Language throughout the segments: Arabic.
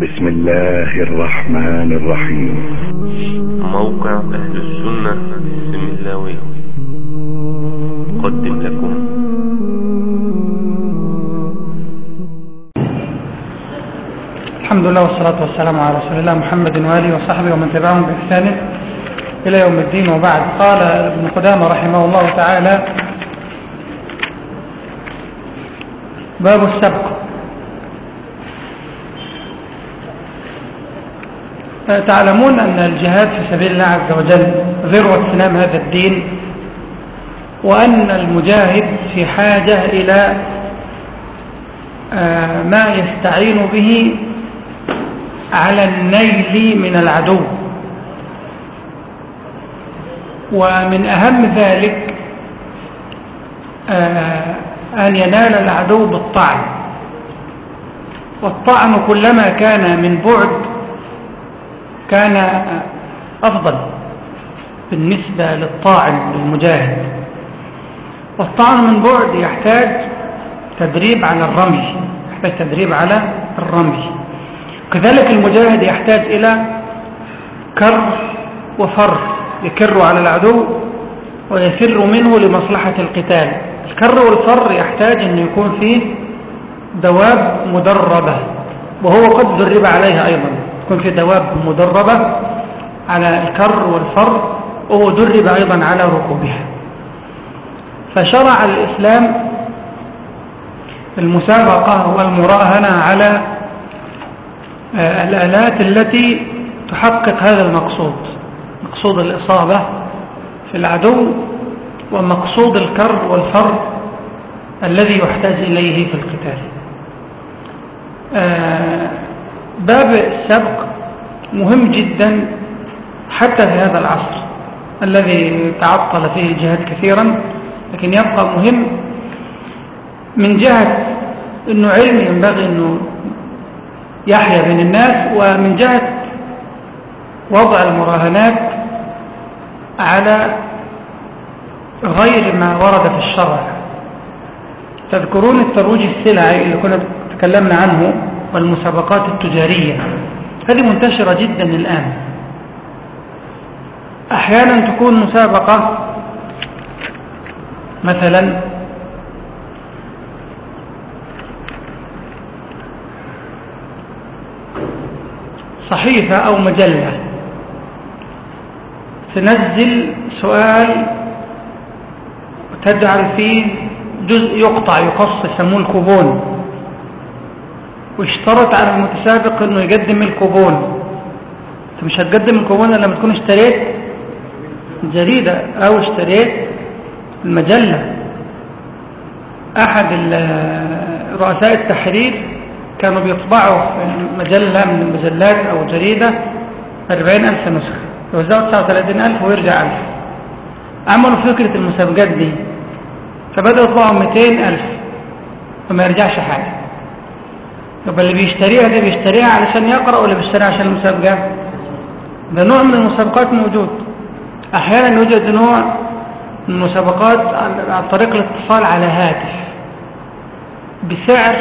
بسم الله الرحمن الرحيم. موقع أهل السنة السملاوي قدم لكم. الحمد لله والصلاة والسلام على رسول الله محمد وآله وصحبه ومن تبعهم بإحسان إلى يوم الدين وبعد. قال ابن قدامة رحمه الله تعالى باب السبق. تعلمون أن الجهاد في سبيل الله عز وجل ذروة سنام هذا الدين وأن المجاهد في حاجة إلى ما يستعين به على النيل من العدو. ومن أهم ذلك أن ينال العدو بالطعن. والطعن كلما كان من بعد كان أفضل بالنسبة للطاعن للمجاهد والطعن من بعد يحتاج تدريب على الرمي يحتاج تدريب على الرمي. كذلك المجاهد يحتاج إلى كر وفر يكر على العدو ويفر منه لمصلحة القتال. الكر والفر يحتاج أن يكون فيه دواب مدربة وهو قد درب عليها أيضا. يكون في دواب مدربة على الكر والفر وهو درب أيضا على ركوبها فشرع الإسلام المسابقة والمراهنة على الآلات التي تحقق هذا المقصود. مقصود الإصابة في العدو ومقصود الكر والفر الذي يحتاج إليه في القتال. باب السبق مهم جدا حتى في هذا العصر الذي تعطل فيه الجهاد كثيرا لكن يبقى مهم من جهة أنه علم ينبغي أنه يحيا بين الناس ومن جهة وضع المراهنات على غير ما ورد في الشرع. تذكرون الترويج السلعي اللي كنا تكلمنا عنه؟ والمسابقات التجارية. هذه منتشرة جدا الآن. أحيانا تكون مسابقة مثلا صحيفة أو مجلة. تنزل سؤال تجعل فيه جزء يقطع يقص يسموه الكوبون واشترط على المتسابق إنه يقدم الكوبون. أنت مش هتقدم الكوبون إلا لما تكون اشتريت جريدة أو اشتريت المجلة. أحد رؤساء التحرير كانوا بيطبعوا مجلة من المجلات أو جريدة 40 ألف نسخة. يوزعوا 39 ألف ويرجع ألف. عملوا فكرة المسابقات دي فبدأوا يطبعوا 200 ألف وما يرجعش حاجة. يبقى اللي بيشتريها دي بيشتريها علشان يقرأ ولا بيشتريها عشان المسابقات ده نوع من المسابقات موجود. أحيانا يوجد نوع من المسابقات عن طريق الاتصال على هاتف. بسعر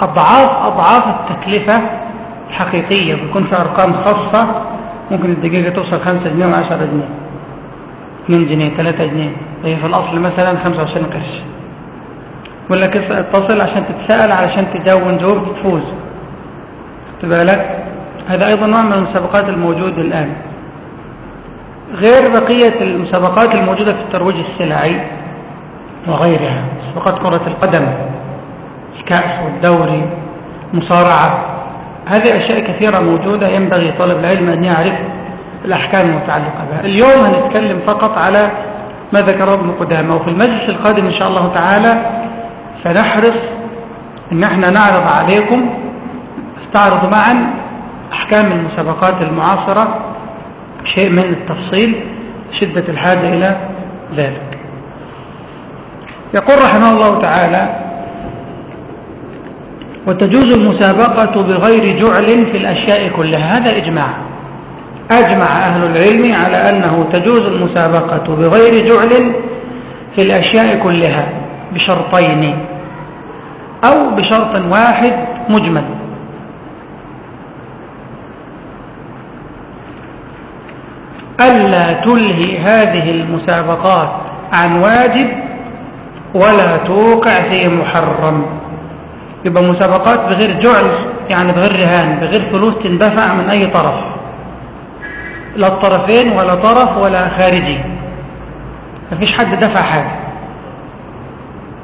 أضعاف أضعاف التكلفة الحقيقية. بيكون في أرقام خاصة. ممكن الدقيقة توصل 5 جنيه و10 جنيه. 2 جنيه 3 جنيه. هي في الأصل مثلا 25 قرش. يقول لك اتصل عشان تتسأل علشان تجاوب جواب تفوز تبقى لك هذا أيضا نوع من المسابقات الموجودة الآن. غير بقية المسابقات الموجودة في الترويج السلعي وغيرها مسابقات كرة القدم الكأس والدوري مصارعة هذه أشياء كثيرة موجودة ينبغي طالب العلم أن يعرف الأحكام المتعلقة بها. اليوم هنتكلم فقط على ما ذكره ابن قدامة وفي المجلس القادم إن شاء الله تعالى سنحرص أن إحنا نعرض عليكم استعرض معا أحكام المسابقات المعاصرة شيء من التفصيل شدة الحاجة إلى ذلك. يقول رحمه الله تعالى وتجوز المسابقة بغير جعل في الأشياء كلها. هذا إجماع. أجمع أهل العلم على أنه تجوز المسابقة بغير جعل في الأشياء كلها بشرطين. أو بشرط واحد مجمل. ألا تلهي هذه المسابقات عن واجب ولا توقع في محرم. يبقى مسابقات بغير جعل يعني بغير رهان بغير فلوس تندفع من أي طرف. لا الطرفين ولا طرف ولا خارجي. مفيش حد دفع حاجة.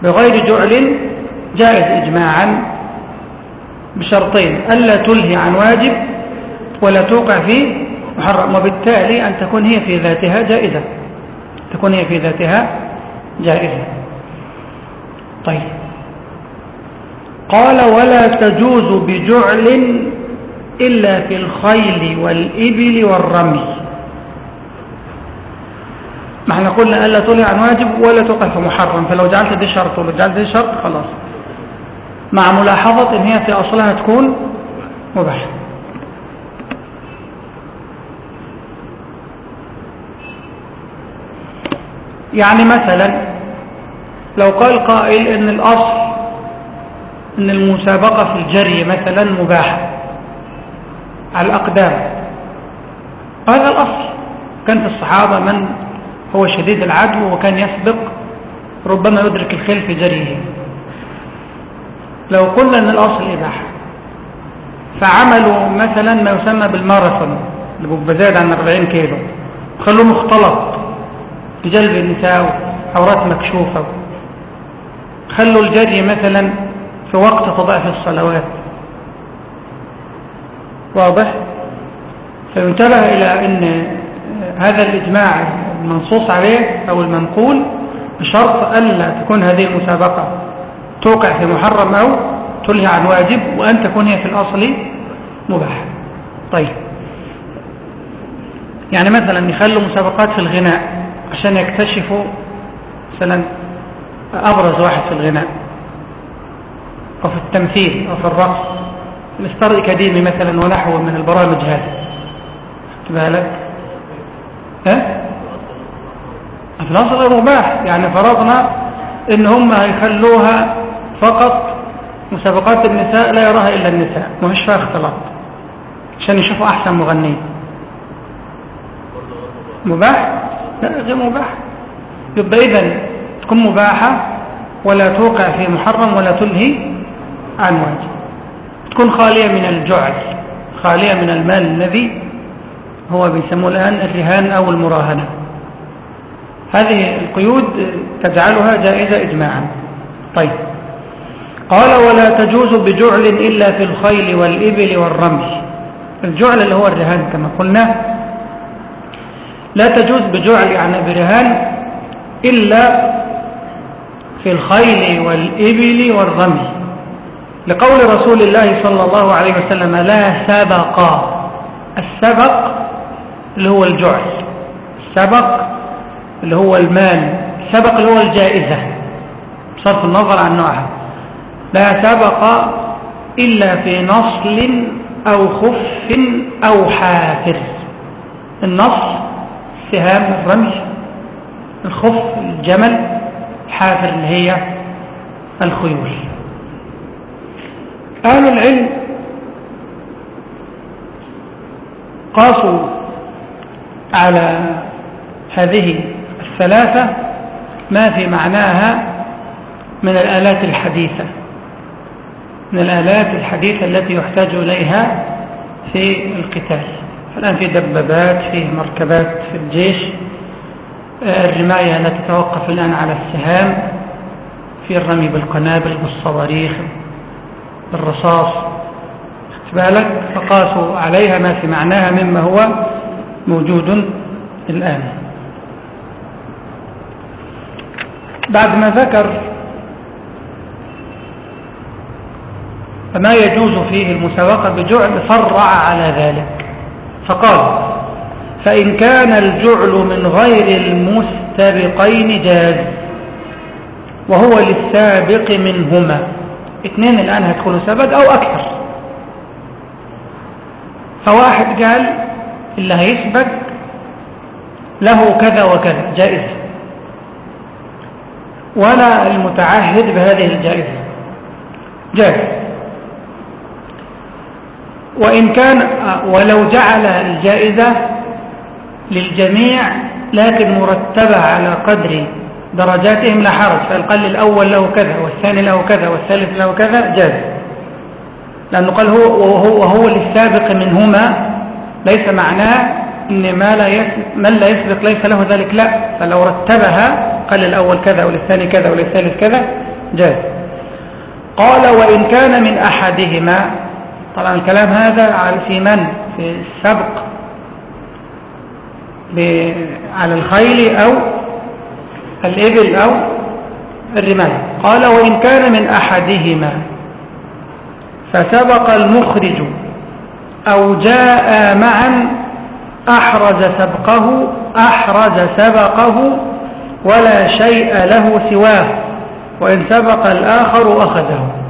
بغير جعل جائز إجماعا بشرطين ألا تلهي عن واجب ولا توقع في محرم وبالتالي أن تكون هي في ذاتها جائزة تكون هي في ذاتها جائزة. طيب. قال ولا تجوز بجعل إلا في الخيل والإبل والرمي ما إحنا قلنا ألا تلهي عن واجب ولا توقع في محرم فلو جعلت دي شرط ولو جعلت دي شرط خلاص. مع ملاحظة إن هي في أصلها تكون مباحة. يعني مثلا لو قال قائل إن الأصل إن المسابقة في الجري مثلا مباحة على الأقدام. هذا الأصل. كان في الصحابة من هو شديد العدو وكان يسبق ربما يدرك الخيل في جريه. لو قلنا إن الأصل إباحة فعملوا مثلا ما يسمى بالماراثون اللي بيبقى زاد عن 40 كيلو خلوه مختلط بجلب النساء عورات مكشوفة. خلوا الجري مثلا في وقت تضاعف الصلوات. واضح؟ فينتبه إلى إن هذا الإجماع المنصوص عليه أو المنقول بشرط ألا تكون هذه المسابقة. توقع في محرم أو تلهي عن واجب وأن تكون هي في الأصل مباح طيب. يعني مثلا يخلوا مسابقات في الغناء عشان يكتشفوا مثلا أبرز واحد في الغناء أو في التمثيل أو في الرقص. الإصدار الأكاديمي مثلا ونحوه من البرامج هذه. بالك؟ ها؟ في الأصل مباح. يعني فرضنا إن هم هيخلوها فقط مسابقات النساء لا يراها إلا النساء ما فيش فيها اختلاط. عشان يشوفوا أحسن مغنين مباح؟ لا غير مباح. يبقى إذا تكون مباحة ولا توقع في محرم ولا تلهي عن واجب. تكون خالية من الجعل خالية من المال الذي هو بيسموه الآن الرهان أو المراهنة. هذه القيود تجعلها جائزة إجماعا. طيب. قال ولا تجوز بجعل إلا في الخيل والإبل والرمي الجعل اللي هو الرهان كما قلنا. لا تجوز بجعل يعني برهان إلا في الخيل والإبل والرمي لقول رسول الله صلى الله عليه وسلم لا سبق. السبق اللي هو الجعل. السبق اللي هو المال. السبق اللي هو الجائزة. بصرف النظر عن نوعها. لا سبق إلا في نصل أو خف أو حافر. النصل سهام الرمي الخف الجمل حافر اللي هي الخيول. أهل العلم قاسوا على هذه الثلاثة ما في معناها من الآلات الحديثة. من الآلات الحديثة التي يحتاج إليها في القتال. الآن في دبابات في مركبات في الجيش. الرماية لا تتوقف الآن على السهام. في الرمي بالقنابل بالصواريخ بالرصاص. بالك فقاسوا عليها ما في معناها مما هو موجود الآن. بعد ما ذكر فما يجوز فيه المسابقة بجعل فرع على ذلك. فقال فإن كان الجعل من غير المستبقين جاز وهو للسابق منهما. اثنين الآن هيدخلوا سبق أو أكثر. فواحد قال اللي هيسبق له كذا وكذا جائزة ولا المتعهد بهذه الجائزة. جائز. وإن كان ولو جعل الجائزة للجميع لكن مرتبة على قدر درجاتهم لا حرج. فالقل الأول له كذا والثاني له كذا والثالث له كذا جاز لأنه قال هو وهو, وهو للسابق منهما ليس معناه إن ما لا من لا يسبق ليس له ذلك لا. فلو رتبها قال الأول كذا وللثاني كذا وللثالث كذا جاز قال وإن كان من أحدهما طبعا الكلام هذا في من؟ في السبق. على الخيل أو الإبل أو الرمال. قال وإن كان من أحدهما فسبق المخرج أو جاء معا أحرز سبقه أحرز سبقه ولا شيء له سواه وإن سبق الآخر أخذه.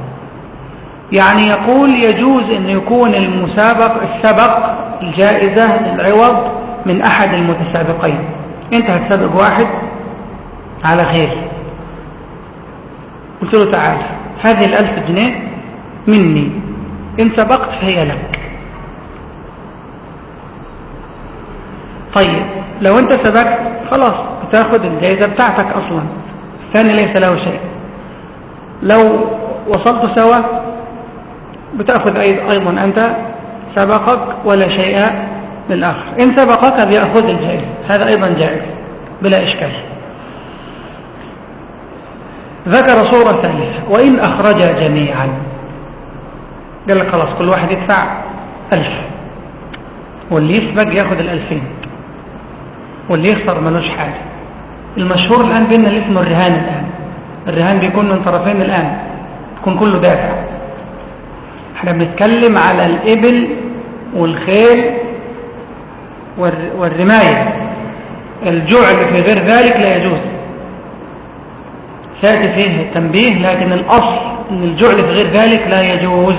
يعني يقول يجوز أن يكون المسابق السبق الجائزة العوض من أحد المتسابقين. أنت هتسابق واحد. على خير. قلت له تعال هذه الألف جنيه مني. إن سبقت فهي لك. طيب لو أنت سبقت خلاص بتاخد الجائزة بتاعتك أصلا. الثاني ليس له شيء. لو وصلت سوا بتأخذ أيضا أنت سبقك ولا شيء للآخر. إن سبقك بيأخذ الجائزة. هذا أيضا جائز بلا إشكال. ذكر صورة ثالثة وإن أخرج جميعا. قال لك خلاص كل واحد يدفع ألف. واللي يسبق يأخذ الألفين. واللي يخسر ملوش حاجة. المشهور الآن بيننا اللي اسمه الرهان الآن. الرهان بيكون من طرفين الآن. يكون كله دافع. إحنا بنتكلم على الإبل والخيل والرماية. الجعل في غير ذلك لا يجوز. سيأتي فيه تنبيه لكن الأصل أن الجعل في غير ذلك لا يجوز.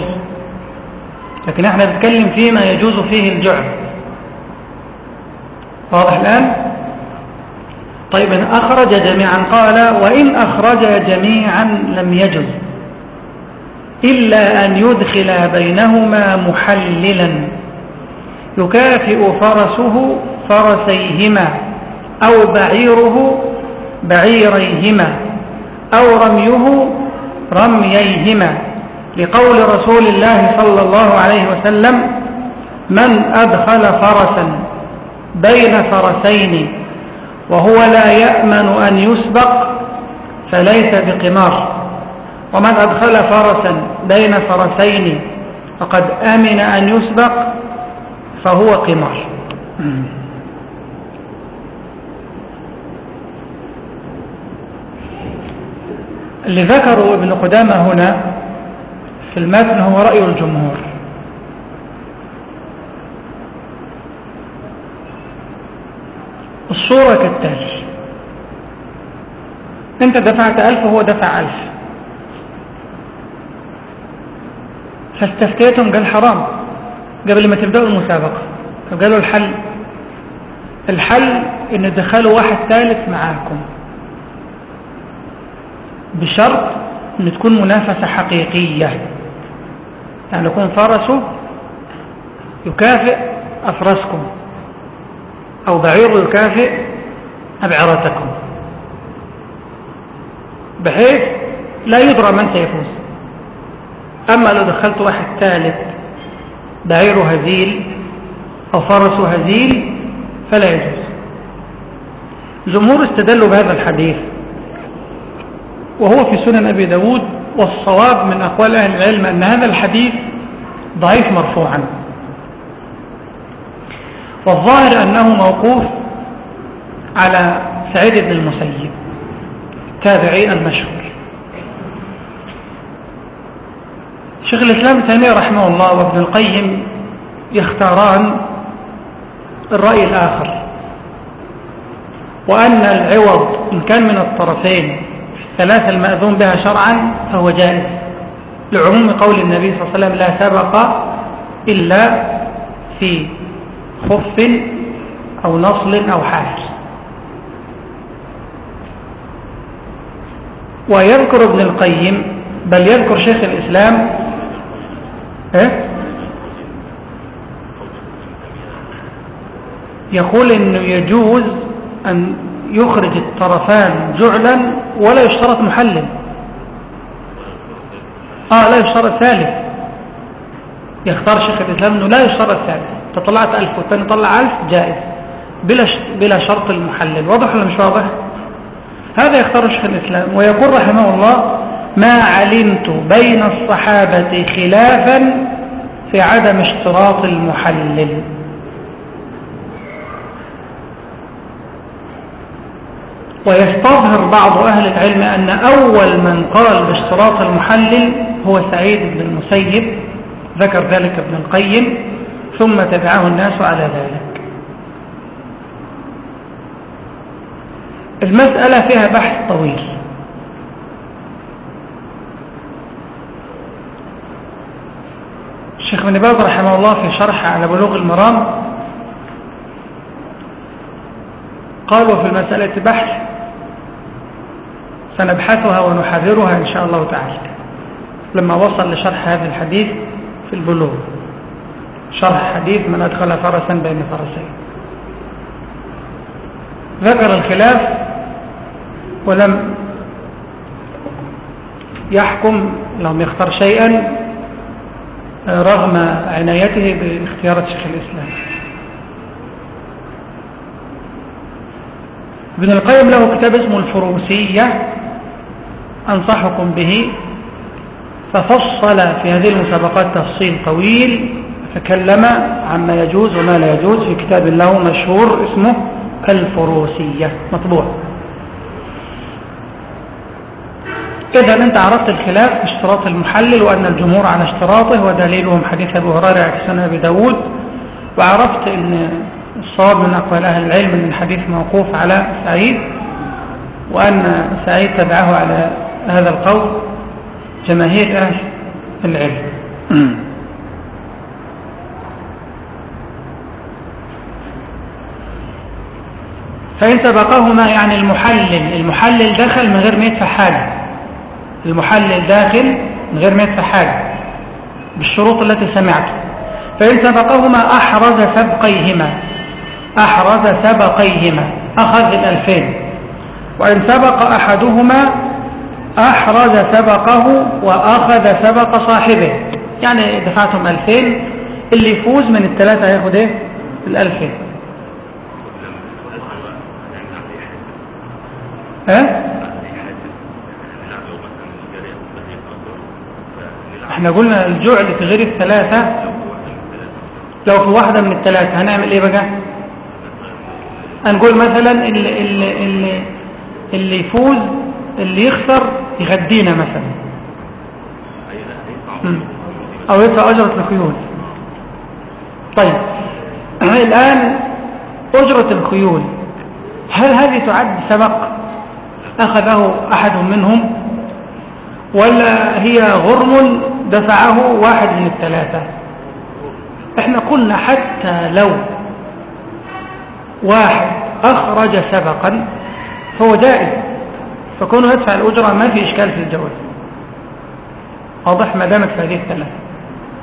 لكن إحنا بنتكلم فيما يجوز فيه الجعل. واضح الآن؟ طيب أخرج جميعا قال وإن أخرج جميعا لم يجز إلا أن يدخل بينهما محللا. يكافئ فرسه فرسيهما أو بعيره بعيريهما أو رميه رمييهما. لقول رسول الله صلى الله عليه وسلم من أدخل فرسا بين فرسين وهو لا يأمن أن يسبق فليس بقمار. ومن أدخل فرسا بين فرسين فقد أمن أن يسبق فهو قمار اللي ذكره ابن قدامة هنا في المتن هو رأي الجمهور. الصورة كالتالي. انت دفعت ألف وهو دفع ألف. فاستفتيتم قال حرام. قبل ما تبدأوا المسابقة. فقالوا الحل. الحل إن تدخلوا واحد ثالث معاكم. بشرط إن تكون منافسة حقيقية. يعني يكون فرسه يكافئ أفرسكم أو بعير يكافئ أبعرتكم. بحيث لا يدرى من سيفوز. أما لو دخلت واحد ثالث بعير هزيل أو فرس هزيل فلا يجوز. الجمهور استدلوا بهذا الحديث وهو في سنن أبي داود والصواب من أقوال أهل العلم أن هذا الحديث ضعيف مرفوعا. والظاهر أنه موقوف على سعيد بن المسيب التابعي المشهور. شيخ الإسلام الثاني رحمه الله وابن القيم يختاران الرأي الآخر وأن العوض إن كان من الطرفين الثلاثة المأذون بها شرعا فهو جائز لعموم قول النبي صلى الله عليه وسلم لا سبق إلا في خف أو نصل أو حافل ويذكر ابن القيم بل يذكر شيخ الإسلام إيه؟ يقول انه يجوز أن يخرج الطرفان جعلا ولا يشترط محلل آه لا يشترط ثالث. يختار شيخ الإسلام إنه لا يشترط ثالث. أنت طلعت ألف والثاني طلع ألف جائز. بلا بلا شرط المحلل واضح ولا مش واضح؟ هذا يختار شيخ الإسلام. ويقول رحمه الله ما علمت بين الصحابة خلافا في عدم اشتراط المحلل. ويستظهر بعض أهل العلم أن أول من قال باشتراط المحلل هو سعيد بن المسيب ذكر ذلك ابن القيم ثم تبعه الناس على ذلك. المسألة فيها بحث طويل. الشيخ بن باز رحمه الله في شرح على بلوغ المرام قالوا في المسألة بحث سنبحثها ونحررها إن شاء الله تعالى لما وصل لشرح هذا الحديث في البلوغ. شرح حديث من أدخل فرسا بين فرسين. ذكر الخلاف ولم يحكم لم يختار شيئا رغم عنايته باختيار شيخ الإسلام. ابن القيم له كتاب اسمه الفروسية أنصحكم به. ففصل في هذه المسابقات تفصيل طويل تكلم عما يجوز وما لا يجوز في كتاب له مشهور اسمه الفروسية مطبوع. إذا أنت عرفت الخلاف اشتراط المحلل وأن الجمهور على اشتراطه ودليلهم حديث أبو هريرة عكسان أبي داود. وعرفت أن الصواب من أقوال أهل العلم أن الحديث موقوف على سعيد وأن سعيد تبعه على هذا القول جماهير أهل العلم. فإن سبقهما يعني المحلل المحلل دخل من غير ما يدفع حاجة. المحلل داخل من غير ما يدفع حاجة بالشروط التي سمعت. فإن سبقهما أحرز سبقيهما أحرز سبقيهما أخذ الألفين. وإن سبق أحدهما أحرز سبقه وأخذ سبق صاحبه. يعني دفعتهم ألفين اللي يفوز من الثلاثة هياخد إيه؟ الألفين. ها؟ إحنا قلنا الجعل في غير الثلاثة لو في واحدة من الثلاثة هنعمل إيه بقى؟ هنقول مثلا اللي, اللي, اللي, يفوز اللي يخسر يغدينا مثلا. أو يدفع أجرة الخيول. طيب الآن أجرة الخيول هل هذه تعد سبق؟ أخذه أحد منهم؟ ولا هي غرم دفعه واحد من الثلاثة. إحنا قلنا حتى لو واحد أخرج سبقا فهو جائز فكونه يدفع الأجرة ما في إشكال في الجواز. واضح ما دامت في هذه الثلاثة.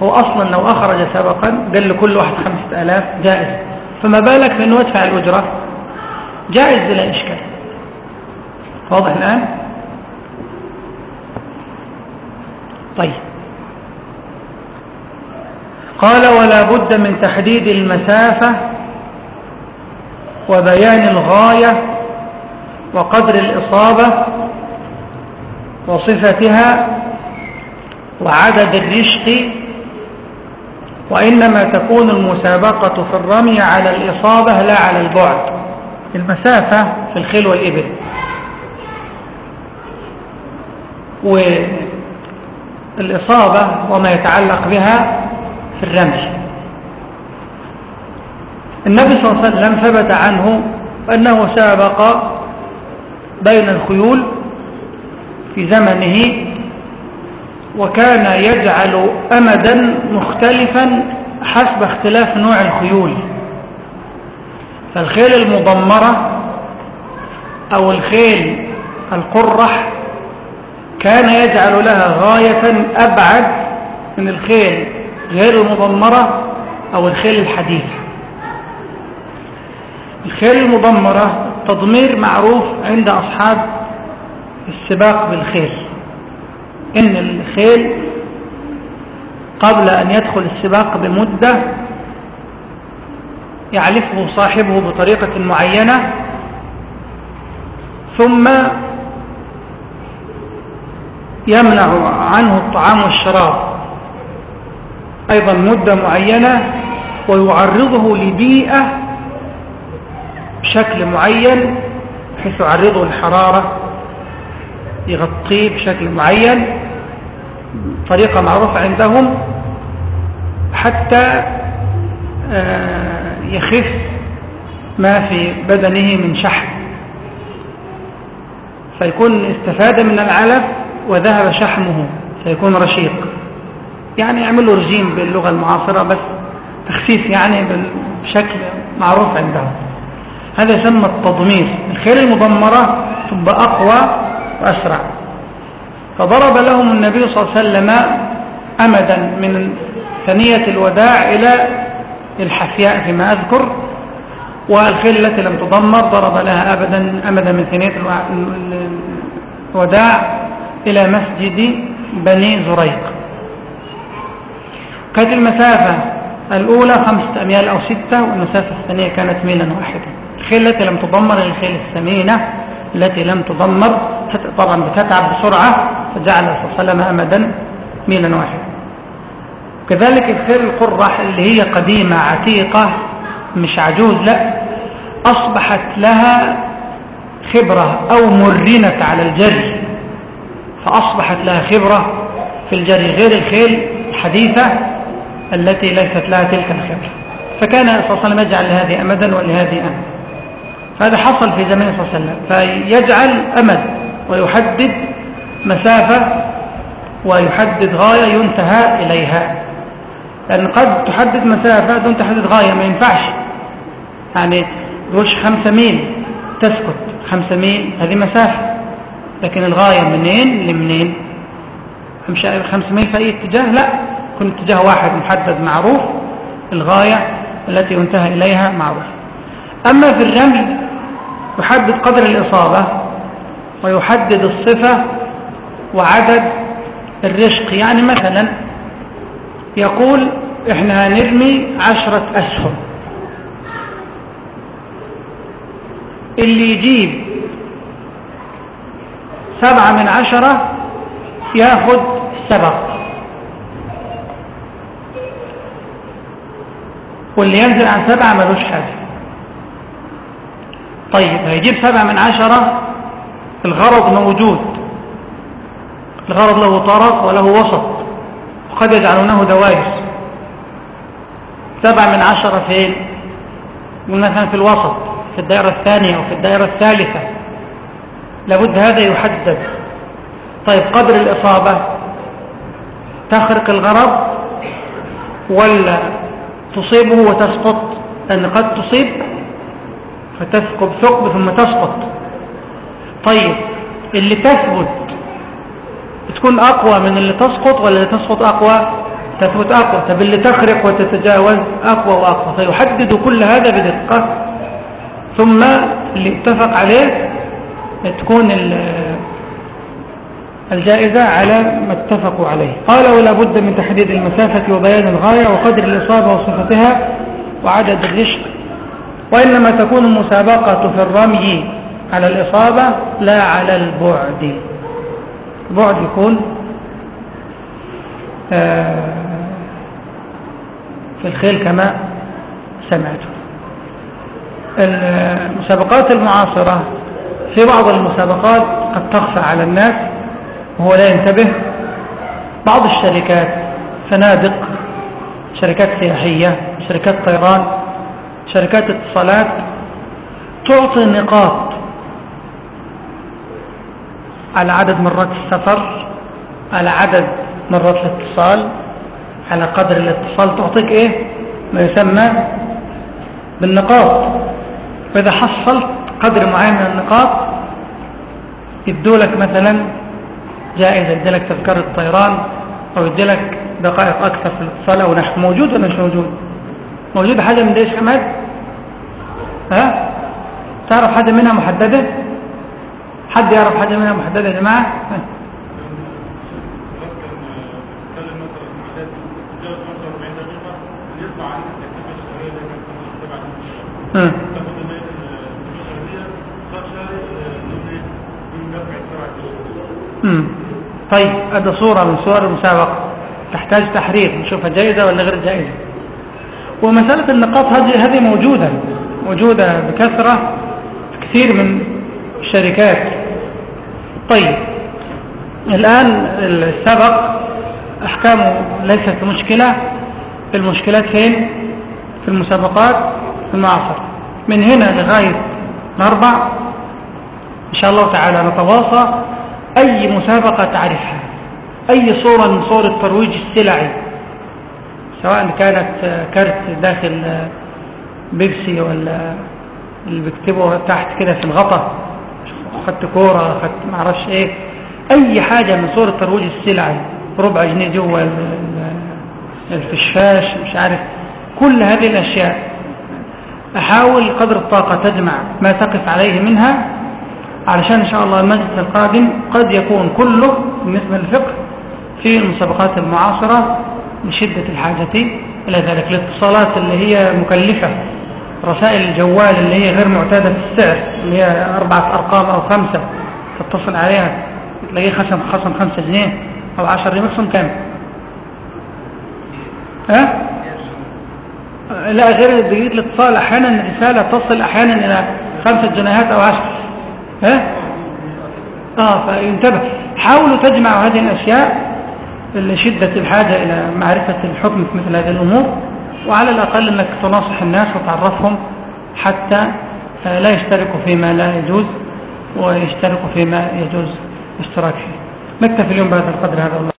هو أصلا لو أخرج سبقا قال لكل واحد خمسة آلاف جائز. فما بالك بأنه يدفع الأجرة؟ جائز بلا إشكال. واضح الآن؟ طيب. قال ولا بد من تحديد المسافة وبيان الغاية وقدر الإصابة وصفتها وعدد الرشق وإنما تكون المسابقة في الرمي على الإصابة لا على البعد. المسافة في الخيل والإبل. والإصابة وما يتعلق بها الرمي النبي صلى الله عليه وسلم ثبت عنه أنه سابق بين الخيول في زمنه وكان يجعل أمدا مختلفا حسب اختلاف نوع الخيول. فالخيل المضمرة أو الخيل القرح كان يجعل لها غاية أبعد من الخيل غير المضمرة أو الخيل الحديثة الخيل المضمرة التضمير معروف عند أصحاب السباق بالخيل. إن الخيل قبل أن يدخل السباق بمدة يعلفه صاحبه بطريقة معينة ثم يمنع عنه الطعام والشراب. أيضا مدة معينة ويعرضه لبيئة بشكل معين بحيث يعرضه للحرارة يغطيه بشكل معين. طريقة معروفة عندهم حتى آه، يخف ما في بدنه من شحم. فيكون استفاد من العلف وذهب شحمه فيكون رشيق. يعني يعملوا رجيم باللغة المعاصرة بس تخفيف يعني بشكل معروف عندهم. هذا يسمى التضمير. الخيل المضمرة تبقى أقوى وأسرع. فضرب لهم النبي صلى الله عليه وسلم أمدا من ثنية الوداع إلى الحفياء فيما أذكر. والخيل التي لم تضمر ضرب لها أبدا أمدا من ثنية الوداع إلى مسجد بني زريق. كانت المسافة الأولى خمسة أميال أو ستة والمسافة الثانية كانت ميلا واحدا. الخيل التي لم تضمر الخيل الثمينة التي لم تضمر طبعا بتتعب بسرعة فجعل صلى أمدا ميلا واحدا. كذلك الخيل القرح اللي هي قديمة عتيقة مش عجوز لا أصبحت لها خبرة أو مرنت على الجري. فأصبحت لها خبرة في الجري. غير الخيل الحديثة التي ليست لها تلك الخبرة. فكان صلى الله عليه وسلم يجعل لهذه أمدا ولهذه أمد. فهذا حصل في زمان صلى الله عليه وسلم. فيجعل أمد ويحدد مسافة ويحدد غاية ينتهى إليها. لأن قد تحدد مسافة دون تحدد غاية ما ينفعش. يعني يقولش خمسة ميل؟ تسكت. خمسة ميل هذه مسافة. لكن الغاية منين؟ لمنين؟ خمسة ميل في أي اتجاه؟ لا. يكون اتجاه واحد محدد معروف الغاية التي ينتهى إليها معروف. أما في الرمي يحدد قدر الإصابة ويحدد الصفة وعدد الرشق. يعني مثلا يقول إحنا هنرمي عشرة أسهم اللي يجيب سبعة من عشرة ياخد سبق واللي ينزل عن سبعة ملوش حاجة. طيب هيجيب سبعة من عشرة الغرض موجود الغرض له طرف وله وسط. وقد يجعلونه دوائر. سبعة من عشرة فين؟ مثلا في الوسط في الدائرة الثانية وفي الدائرة الثالثة. لابد هذا يحدد. طيب قدر الإصابة. تخرق الغرض ولا تصيبه وتسقط لأن قد تصيب فتثقب ثقب ثم تسقط. طيب اللي تثبت تكون أقوى من اللي تسقط ولا اللي تسقط أقوى؟ تثبت أقوى. طب اللي تخرق وتتجاوز أقوى وأقوى. فيحدد كل هذا بدقة. ثم اللي اتفق عليه تكون الجائزة على ما اتفقوا عليه. قال ولا بد من تحديد المسافة وبيان الغاية وقدر الإصابة وصفتها وعدد الرشق. وإنما تكون المسابقة في الرمي على الإصابة لا على البعد. البعد يكون آه، في الخيل كما سمعتم. المسابقات المعاصرة في بعض المسابقات قد تخفى على الناس وهو لا ينتبه. بعض الشركات فنادق شركات سياحية شركات طيران شركات اتصالات تعطي نقاط على عدد مرات السفر على عدد مرات الاتصال على قدر الاتصال. تعطيك إيه؟ ما يسمى بالنقاط. فإذا حصلت قدر معين من النقاط يدولك مثلا جائزة يدولك تذكرة طيران أو يدولك دقائق أكثر في الاتصال أو نحو موجود ولا مش موجود؟ موجود حاجة من ديش حماد ها؟ تعرف حاجة منها محددة؟ حد يعرف حاجة منها محددة يا جماعة؟ ها. ها. مم. طيب هذا صورة من صور المسابقة. تحتاج تحرير نشوفها جائزة ولا غير جائزة ومسألة النقاط هذه هذه موجودة موجودة بكثرة في كثير من الشركات. طيب الآن السبق أحكامه ليست مشكلة. المشكلات فين؟ في المسابقات في المعاصر. من هنا لغاية الأربع إن شاء الله تعالى نتواصى أي مسابقة تعرفها أي صورة من صور الترويج السلعي؟ سواء كانت كارت داخل بيبسي ولا اللي بيكتبوا تحت كده في الغطا. خدت كورة خدت معرفش إيه. أي حاجة من صور الترويج السلعي. ربع جنيه جوه ال- ال- الفشاش مش عارف. كل هذه الأشياء. أحاول قدر الطاقة تجمع ما تقف عليه منها علشان إن شاء الله المجلس القادم قد يكون كله بالنسبة للفقه في المسابقات المعاصرة لشدة الحاجة إلى ذلك الاتصالات اللي هي مكلفة رسائل الجوال اللي هي غير معتادة في السعر اللي هي أربعة أرقام أو خمسة تتصل عليها تلاقيه خصم خصم خمسة جنيه أو عشر جنيه مخصم كام؟ ها؟ لا غير دقيقة الاتصال أحيانا الرسالة تصل أحيانا إلى خمسة جنيهات أو عشر ها؟ آه فانتبه. حاولوا تجمعوا هذه الأشياء لشدة الحاجة إلى معرفة الحكم في مثل هذه الأمور وعلى الأقل إنك تناصح الناس وتعرفهم حتى آه، لا يشتركوا فيما لا يجوز ويشتركوا فيما يجوز الاشتراك فيه نكتفي اليوم بهذا القدر هذا